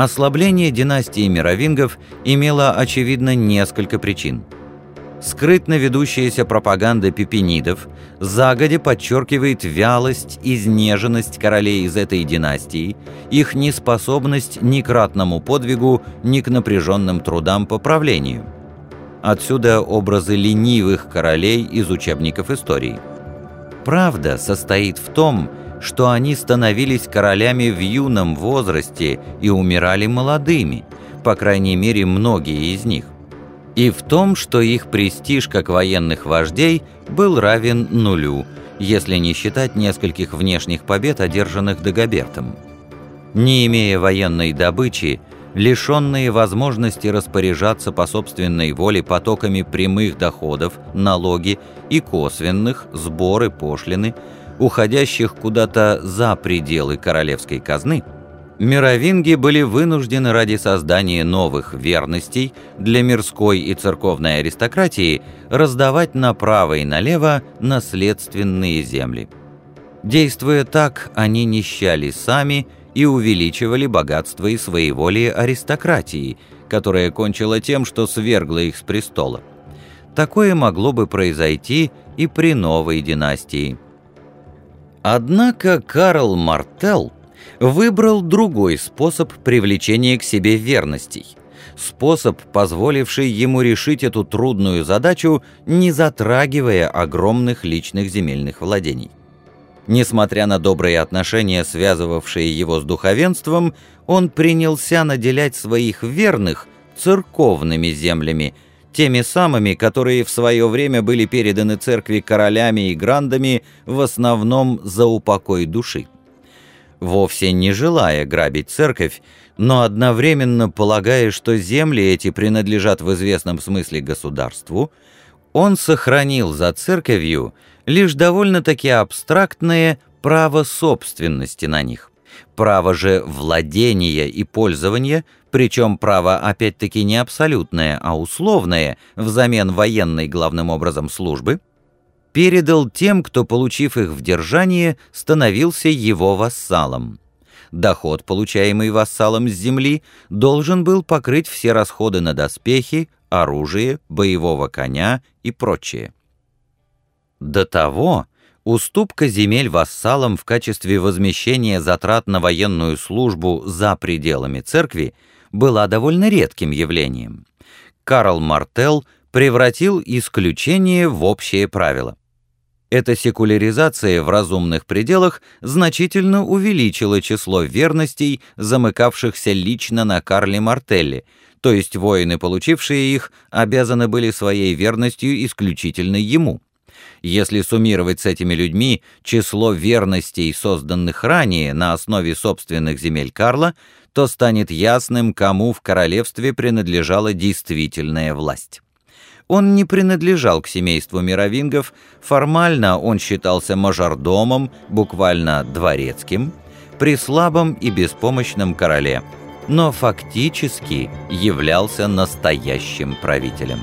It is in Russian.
Ослабление династии мировингов имело, очевидно, несколько причин. Скрытно ведущаяся пропаганда пепенидов загодя подчеркивает вялость, изнеженность королей из этой династии, их неспособность ни к ратному подвигу, ни к напряженным трудам по правлению. Отсюда образы ленивых королей из учебников истории. Правда состоит в том, что они становились королями в юном возрасте и умирали молодыми, по крайней мере многие из них, и в том, что их престиж как военных вождей был равен нулю, если не считать нескольких внешних побед, одержанных Дагобертом. Не имея военной добычи, лишенные возможности распоряжаться по собственной воле потоками прямых доходов, налоги и косвенных, сборы, пошлины – уходящих куда-то за пределы королевской казны, мировинги были вынуждены ради создания новых верностей для мирской и церковной аристократии раздавать направо и налево наследственные земли. Действуя так, они нищали сами и увеличивали богатство и своеволие аристократии, которая кончила тем, что свергла их с престола. Такое могло бы произойти и при новой династии – Однако Карл Мартел выбрал другой способ привлечения к себе верностей. Способ, позволивший ему решить эту трудную задачу, не затрагивая огромных личных земельных владений. Несмотря на добрые отношения, связывавшие его с духовенством, он принялся наделять своих верных церковными землями – теми самыми, которые в свое время были переданы церкви королями и грандами в основном за упокой души. Вовсе не желая грабить церковь, но одновременно полагая, что земли эти принадлежат в известном смысле государству, он сохранил за церковью лишь довольно-таки абстрактное право собственности на них. Право же владения и пользования, причем право опять-таки не абсолютное, а условное, взамен военной главным образом службы, передал тем, кто, получив их в держание, становился его вассалом. Доход, получаемый вассалом с земли, должен был покрыть все расходы на доспехи, оружие, боевого коня и прочее. До того Уступка земель вассалам в качестве возмещения затрат на военную службу за пределами церкви была довольно редким явлением. Карл Мартел превратил исключение в общее правило. Эта секуляризация в разумных пределах значительно увеличила число верностей, замыкавшихся лично на Карле Мартелле, то есть воины, получившие их, обязаны были своей верностью исключительно ему. Если суммировать с этими людьми число верностей, созданных ранее на основе собственных земель Карла, то станет ясным, кому в королевстве принадлежала действительная власть. Он не принадлежал к семейству мировингов, формально он считался мажордомом, буквально дворецким, при слабом и беспомощном короле, но фактически являлся настоящим правителем.